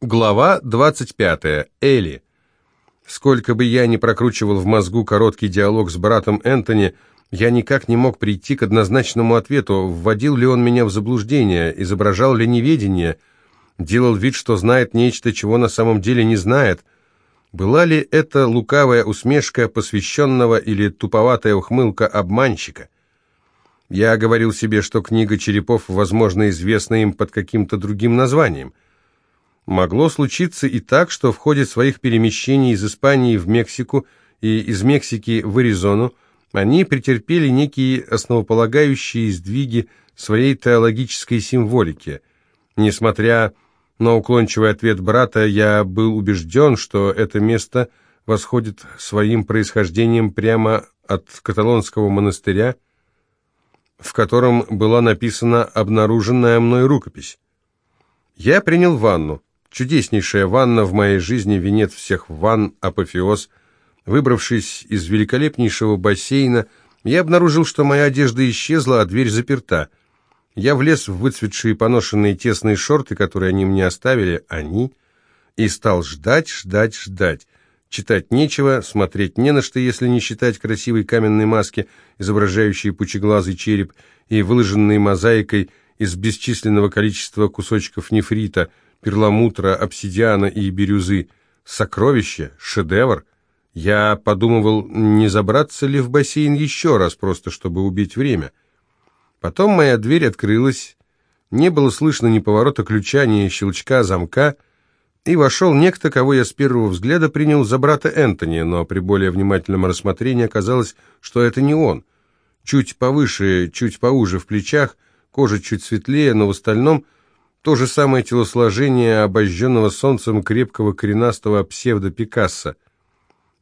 Глава 25. Элли. Сколько бы я ни прокручивал в мозгу короткий диалог с братом Энтони, я никак не мог прийти к однозначному ответу, вводил ли он меня в заблуждение, изображал ли неведение, делал вид, что знает нечто, чего на самом деле не знает. Была ли это лукавая усмешка посвященного или туповатая ухмылка обманщика? Я говорил себе, что книга черепов, возможно, известна им под каким-то другим названием – Могло случиться и так, что в ходе своих перемещений из Испании в Мексику и из Мексики в Аризону они претерпели некие основополагающие сдвиги своей теологической символики. Несмотря на уклончивый ответ брата, я был убежден, что это место восходит своим происхождением прямо от каталонского монастыря, в котором была написана обнаруженная мной рукопись. Я принял ванну. Чудеснейшая ванна в моей жизни, венец всех ванн, апофеоз. Выбравшись из великолепнейшего бассейна, я обнаружил, что моя одежда исчезла, а дверь заперта. Я влез в выцветшие поношенные тесные шорты, которые они мне оставили, они, и стал ждать, ждать, ждать. Читать нечего, смотреть не на что, если не считать красивой каменной маски, изображающей пучеглазый череп, и выложенной мозаикой из бесчисленного количества кусочков нефрита – перламутра, обсидиана и бирюзы. Сокровище, шедевр. Я подумывал, не забраться ли в бассейн еще раз, просто чтобы убить время. Потом моя дверь открылась, не было слышно ни поворота ключа, ни щелчка замка, и вошел некто, кого я с первого взгляда принял за брата Энтони, но при более внимательном рассмотрении оказалось, что это не он. Чуть повыше, чуть поуже в плечах, кожа чуть светлее, но в остальном – то же самое телосложение обожженного солнцем крепкого коренастого псевдо-Пикассо.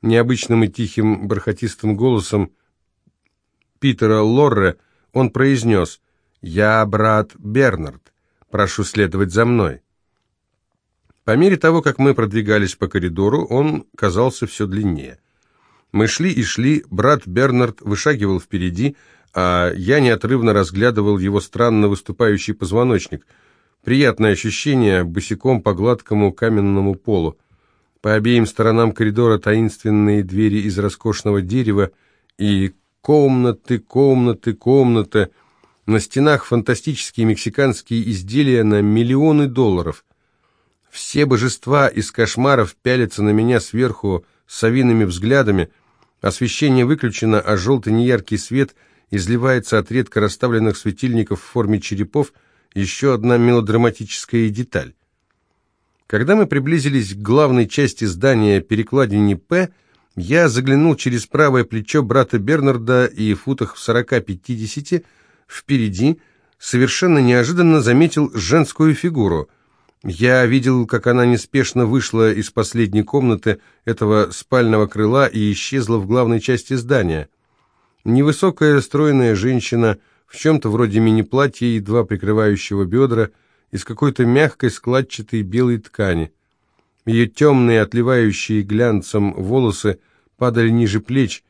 Необычным и тихим бархатистым голосом Питера Лорре он произнес «Я брат Бернард, прошу следовать за мной». По мере того, как мы продвигались по коридору, он казался все длиннее. Мы шли и шли, брат Бернард вышагивал впереди, а я неотрывно разглядывал его странно выступающий позвоночник – Приятное ощущение босиком по гладкому каменному полу. По обеим сторонам коридора таинственные двери из роскошного дерева и комнаты, комнаты, комнаты. На стенах фантастические мексиканские изделия на миллионы долларов. Все божества из кошмаров пялятся на меня сверху совиными взглядами. Освещение выключено, а желтый неяркий свет изливается от редко расставленных светильников в форме черепов – еще одна мелодраматическая деталь. Когда мы приблизились к главной части здания перекладине «П», я заглянул через правое плечо брата Бернарда и футах в 40-50 впереди совершенно неожиданно заметил женскую фигуру. Я видел, как она неспешно вышла из последней комнаты этого спального крыла и исчезла в главной части здания. Невысокая стройная женщина – в чем-то вроде мини-платья, едва прикрывающего бедра, из какой-то мягкой складчатой белой ткани. Ее темные, отливающие глянцем волосы падали ниже плеч.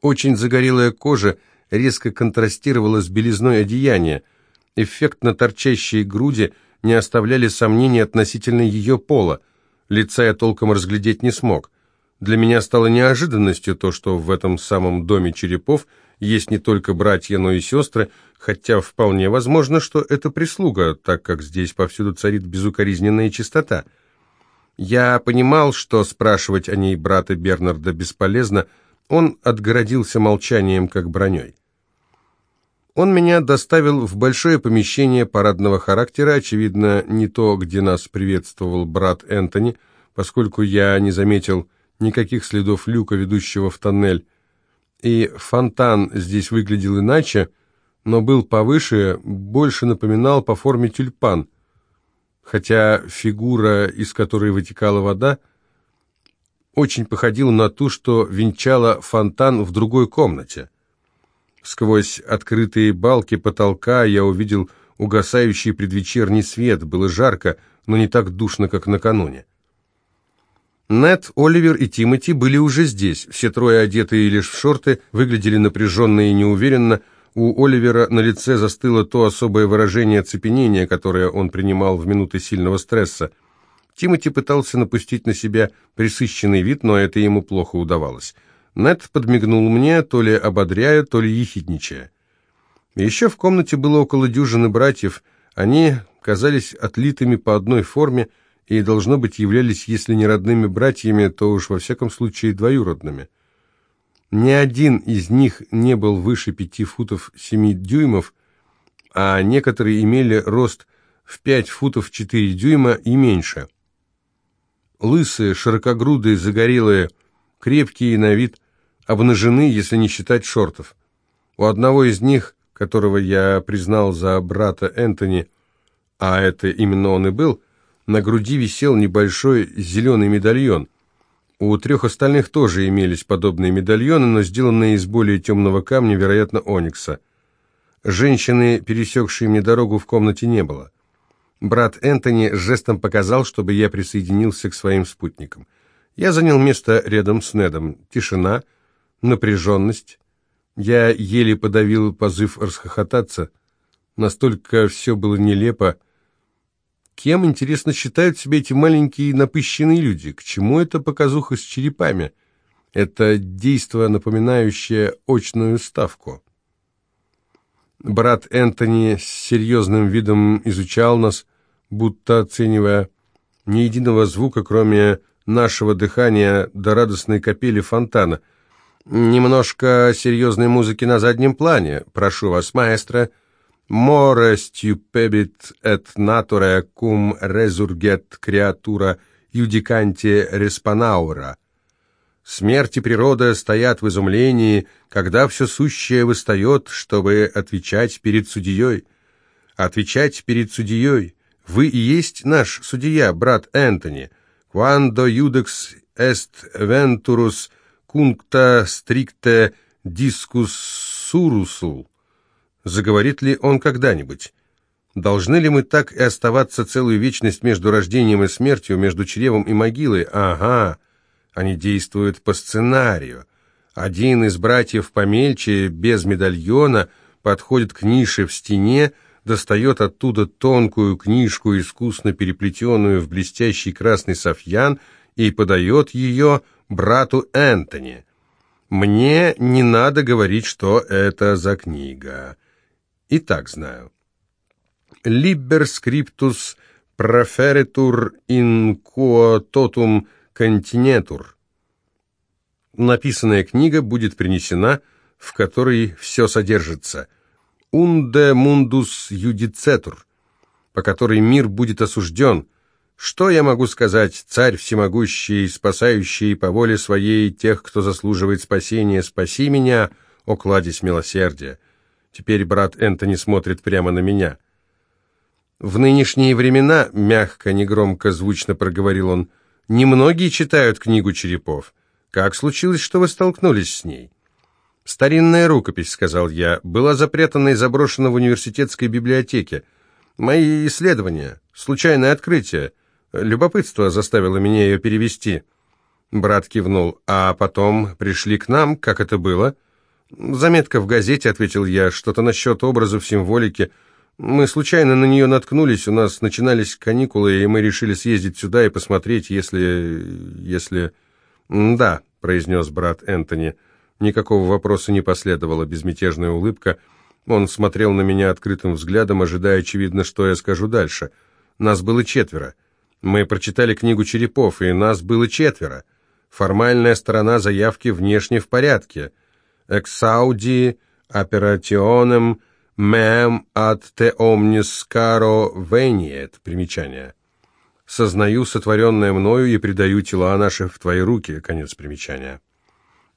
Очень загорелая кожа резко контрастировала с белизной одеяния. Эффектно торчащие груди не оставляли сомнений относительно ее пола. Лица я толком разглядеть не смог. Для меня стало неожиданностью то, что в этом самом доме черепов – есть не только братья, но и сестры, хотя вполне возможно, что это прислуга, так как здесь повсюду царит безукоризненная чистота. Я понимал, что спрашивать о ней брата Бернарда бесполезно, он отгородился молчанием, как броней. Он меня доставил в большое помещение парадного характера, очевидно, не то, где нас приветствовал брат Энтони, поскольку я не заметил никаких следов люка, ведущего в тоннель, и фонтан здесь выглядел иначе, но был повыше, больше напоминал по форме тюльпан, хотя фигура, из которой вытекала вода, очень походила на ту, что венчала фонтан в другой комнате. Сквозь открытые балки потолка я увидел угасающий предвечерний свет, было жарко, но не так душно, как накануне. Нед, Оливер и Тимоти были уже здесь. Все трое, одетые лишь в шорты, выглядели напряженно и неуверенно. У Оливера на лице застыло то особое выражение оцепенения, которое он принимал в минуты сильного стресса. Тимоти пытался напустить на себя присыщенный вид, но это ему плохо удавалось. Нед подмигнул мне, то ли ободряя, то ли ехидничая. Еще в комнате было около дюжины братьев. Они казались отлитыми по одной форме и, должно быть, являлись, если не родными братьями, то уж во всяком случае двоюродными. Ни один из них не был выше пяти футов семи дюймов, а некоторые имели рост в пять футов четыре дюйма и меньше. Лысые, широкогрудые, загорелые, крепкие на вид, обнажены, если не считать шортов. У одного из них, которого я признал за брата Энтони, а это именно он и был, на груди висел небольшой зеленый медальон. У трех остальных тоже имелись подобные медальоны, но сделанные из более темного камня, вероятно, оникса. Женщины, пересекшей мне дорогу, в комнате не было. Брат Энтони жестом показал, чтобы я присоединился к своим спутникам. Я занял место рядом с Недом. Тишина, напряженность. Я еле подавил позыв расхохотаться. Настолько все было нелепо. Кем, интересно, считают себя эти маленькие напыщенные люди? К чему эта показуха с черепами? Это действо, напоминающее очную ставку. Брат Энтони с серьезным видом изучал нас, будто оценивая ни единого звука, кроме нашего дыхания до радостной капели фонтана. «Немножко серьезной музыки на заднем плане. Прошу вас, маэстро. More stupebit et natura cum resurget creatura judicanti respanaura». Смерть и природа стоят в изумлении, когда все сущее выстает, чтобы отвечать перед судьей. Отвечать перед судьей. Вы и есть наш судья, брат Энтони. Quando judex est venturus cuncta stricte discussurusul. Заговорит ли он когда-нибудь? Должны ли мы так и оставаться целую вечность между рождением и смертью, между чревом и могилой? Ага. Они действуют по сценарию. Один из братьев помельче, без медальона, подходит к нише в стене, достает оттуда тонкую книжку, искусно переплетенную в блестящий красный софьян, и подает ее брату Энтони. Мне не надо говорить, что это за книга. И так знаю. «Liber scriptus proferitur in quo totum континетур. Написанная книга будет принесена, в которой все содержится. Унде мундус юдицетур, по которой мир будет осужден. Что я могу сказать, царь всемогущий, спасающий по воле своей тех, кто заслуживает спасения, спаси меня, о кладезь милосердия. Теперь брат Энтони смотрит прямо на меня. В нынешние времена, мягко, негромко, звучно проговорил он, — Немногие читают книгу черепов. Как случилось, что вы столкнулись с ней? Старинная рукопись, сказал я, была запрятана и заброшена в университетской библиотеке. Мои исследования, случайное открытие, любопытство заставило меня ее перевести. Брат кивнул. А потом пришли к нам, как это было? Заметка в газете, ответил я, что-то насчет образов, символики. Мы случайно на нее наткнулись, у нас начинались каникулы, и мы решили съездить сюда и посмотреть, если... если... «Да», — произнес брат Энтони. Никакого вопроса не последовало, безмятежная улыбка. Он смотрел на меня открытым взглядом, ожидая, очевидно, что я скажу дальше. Нас было четверо. Мы прочитали книгу черепов, и нас было четверо. Формальная сторона заявки внешне в порядке. «Эксауди операционем «Мэм ад те омнис каро вениет» примечание. «Сознаю сотворенное мною и предаю тела наши в твои руки» конец примечания.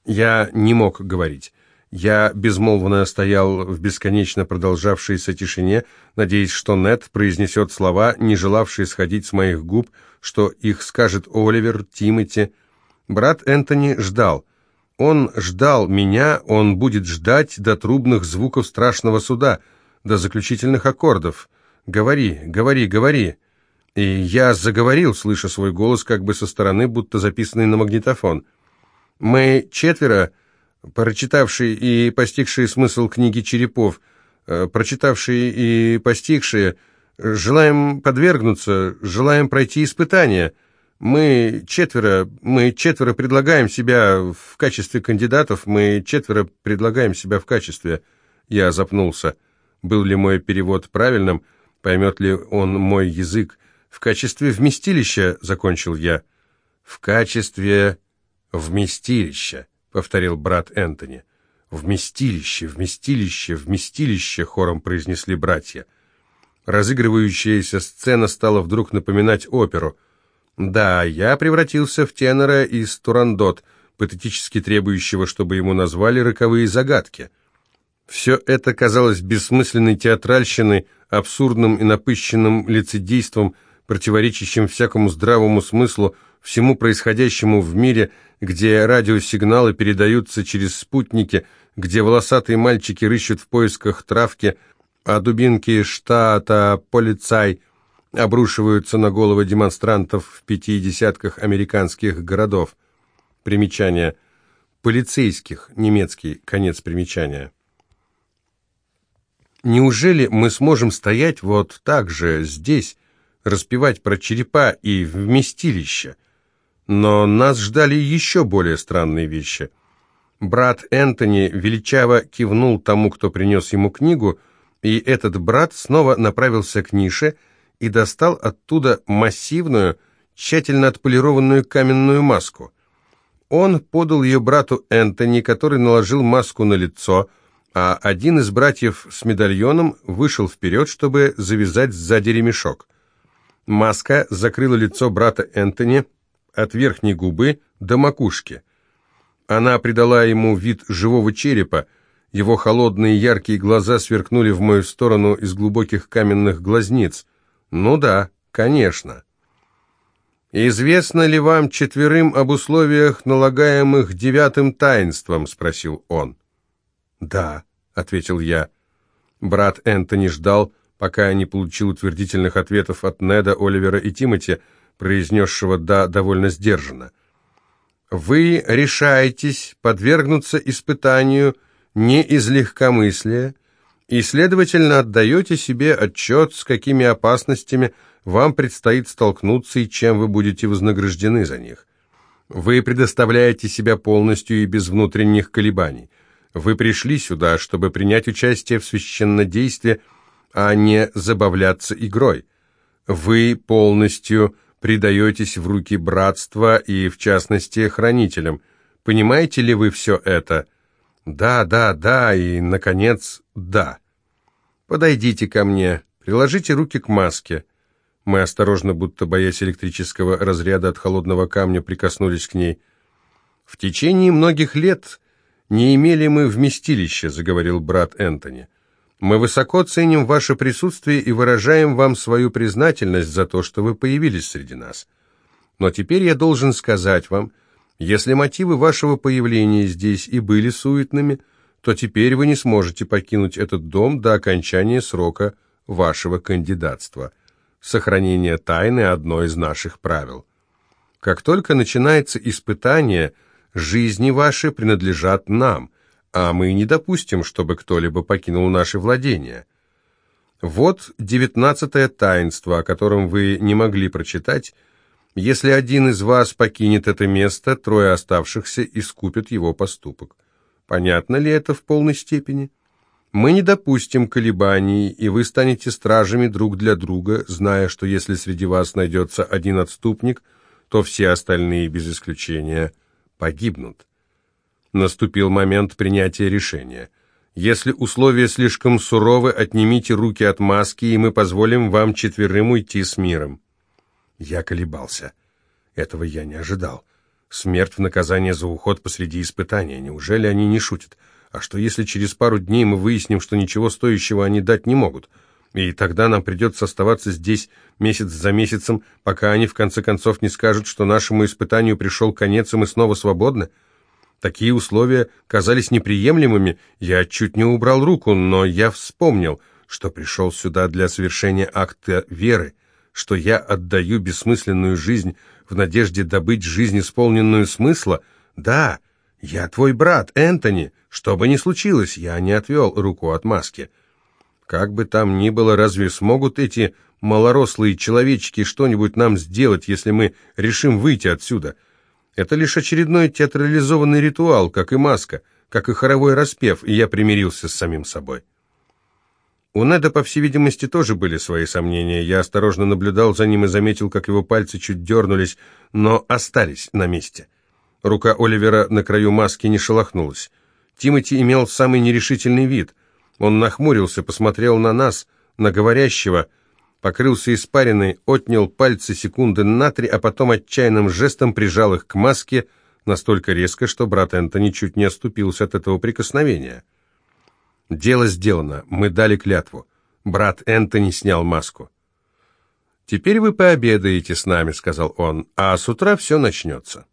Я не мог говорить. Я безмолвно стоял в бесконечно продолжавшейся тишине, надеясь, что Нед произнесет слова, не желавшие сходить с моих губ, что их скажет Оливер, Тимоти. Брат Энтони ждал — он ждал меня, он будет ждать до трубных звуков страшного суда, до заключительных аккордов. «Говори, говори, говори!» И я заговорил, слыша свой голос как бы со стороны, будто записанный на магнитофон. Мы четверо, прочитавшие и постигшие смысл книги черепов, э, прочитавшие и постигшие, Желаем подвергнуться, желаем пройти испытания. Мы четверо, мы четверо предлагаем себя в качестве кандидатов, мы четверо предлагаем себя в качестве...» Я запнулся. Был ли мой перевод правильным? Поймет ли он мой язык? В качестве вместилища, закончил я. В качестве вместилища, повторил брат Энтони. Вместилище, вместилище, вместилище, хором произнесли братья. Разыгрывающаяся сцена стала вдруг напоминать оперу. Да, я превратился в тенора из Турандот, патетически требующего, чтобы ему назвали роковые загадки. Все это казалось бессмысленной театральщиной, абсурдным и напыщенным лицедейством, противоречащим всякому здравому смыслу, всему происходящему в мире, где радиосигналы передаются через спутники, где волосатые мальчики рыщут в поисках травки, а дубинки штата полицай обрушиваются на головы демонстрантов в пяти десятках американских городов. Примечание. Полицейских. Немецкий. Конец примечания. Неужели мы сможем стоять вот так же здесь, распевать про черепа и вместилища? Но нас ждали еще более странные вещи. Брат Энтони величаво кивнул тому, кто принес ему книгу, и этот брат снова направился к нише и достал оттуда массивную, тщательно отполированную каменную маску. Он подал ее брату Энтони, который наложил маску на лицо, а один из братьев с медальоном вышел вперед, чтобы завязать сзади ремешок. Маска закрыла лицо брата Энтони от верхней губы до макушки. Она придала ему вид живого черепа, его холодные яркие глаза сверкнули в мою сторону из глубоких каменных глазниц. «Ну да, конечно». «Известно ли вам четверым об условиях, налагаемых девятым таинством?» — спросил он. «Да», ответил я. Брат Энтони ждал, пока не получил утвердительных ответов от Неда, Оливера и Тимоти, произнесшего «да» довольно сдержанно. «Вы решаетесь подвергнуться испытанию не из легкомыслия и, следовательно, отдаете себе отчет, с какими опасностями вам предстоит столкнуться и чем вы будете вознаграждены за них. Вы предоставляете себя полностью и без внутренних колебаний. Вы пришли сюда, чтобы принять участие в священнодействе, а не забавляться игрой. Вы полностью предаетесь в руки братства и, в частности, хранителям. Понимаете ли вы все это? Да, да, да, и, наконец, да. Подойдите ко мне, приложите руки к маске. Мы осторожно, будто боясь электрического разряда от холодного камня, прикоснулись к ней. В течение многих лет «Не имели мы вместилища», — заговорил брат Энтони. «Мы высоко ценим ваше присутствие и выражаем вам свою признательность за то, что вы появились среди нас. Но теперь я должен сказать вам, если мотивы вашего появления здесь и были суетными, то теперь вы не сможете покинуть этот дом до окончания срока вашего кандидатства. Сохранение тайны – одно из наших правил. Как только начинается испытание – Жизни ваши принадлежат нам, а мы не допустим, чтобы кто-либо покинул наши владения. Вот девятнадцатое таинство, о котором вы не могли прочитать. Если один из вас покинет это место, трое оставшихся искупят его поступок. Понятно ли это в полной степени? Мы не допустим колебаний, и вы станете стражами друг для друга, зная, что если среди вас найдется один отступник, то все остальные без исключения – погибнут. Наступил момент принятия решения. Если условия слишком суровы, отнимите руки от маски, и мы позволим вам четверым уйти с миром. Я колебался. Этого я не ожидал. Смерть в наказание за уход посреди испытания. Неужели они не шутят? А что если через пару дней мы выясним, что ничего стоящего они дать не могут? И тогда нам придется оставаться здесь месяц за месяцем, пока они в конце концов не скажут, что нашему испытанию пришел конец, и мы снова свободны. Такие условия казались неприемлемыми, я чуть не убрал руку, но я вспомнил, что пришел сюда для совершения акта веры, что я отдаю бессмысленную жизнь в надежде добыть жизнь, исполненную смысла. Да, я твой брат, Энтони, что бы ни случилось, я не отвел руку от маски. Как бы там ни было, разве смогут эти малорослые человечки что-нибудь нам сделать, если мы решим выйти отсюда? Это лишь очередной театрализованный ритуал, как и маска, как и хоровой распев, и я примирился с самим собой. У Неда, по всей видимости, тоже были свои сомнения. Я осторожно наблюдал за ним и заметил, как его пальцы чуть дернулись, но остались на месте. Рука Оливера на краю маски не шелохнулась. Тимоти имел самый нерешительный вид. Он нахмурился, посмотрел на нас, на говорящего, покрылся испариной, отнял пальцы секунды на три, а потом отчаянным жестом прижал их к маске настолько резко, что брат Энтони чуть не оступился от этого прикосновения. Дело сделано, мы дали клятву. Брат Энтони снял маску. «Теперь вы пообедаете с нами», — сказал он, — «а с утра все начнется».